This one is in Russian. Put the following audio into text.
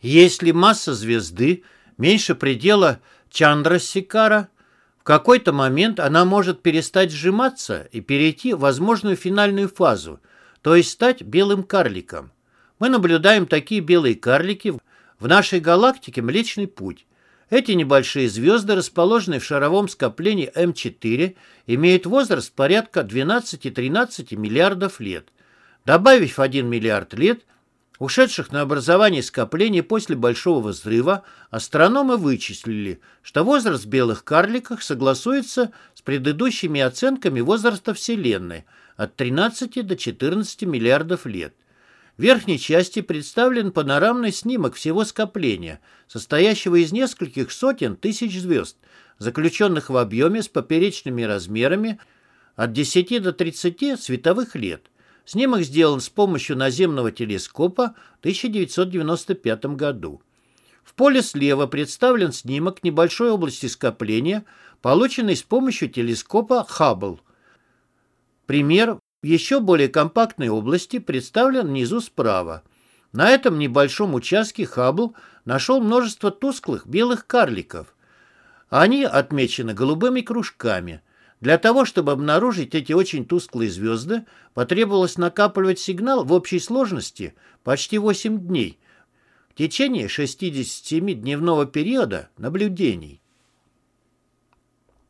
Если масса звезды меньше предела Чандрасикара, в какой-то момент она может перестать сжиматься и перейти в возможную финальную фазу, то есть стать белым карликом. Мы наблюдаем такие белые карлики в нашей галактике Млечный Путь. Эти небольшие звезды, расположенные в шаровом скоплении М4, имеют возраст порядка 12-13 миллиардов лет. Добавив 1 миллиард лет, ушедших на образование скоплений после Большого взрыва, астрономы вычислили, что возраст белых карликов согласуется с предыдущими оценками возраста Вселенной от 13 до 14 миллиардов лет. В верхней части представлен панорамный снимок всего скопления, состоящего из нескольких сотен тысяч звезд, заключенных в объеме с поперечными размерами от 10 до 30 световых лет. Снимок сделан с помощью наземного телескопа в 1995 году. В поле слева представлен снимок небольшой области скопления, полученный с помощью телескопа Хаббл. Пример еще более компактной области представлен внизу справа. На этом небольшом участке Хаббл нашел множество тусклых белых карликов. Они отмечены голубыми кружками. Для того, чтобы обнаружить эти очень тусклые звезды, потребовалось накапливать сигнал в общей сложности почти 8 дней в течение 67-дневного периода наблюдений.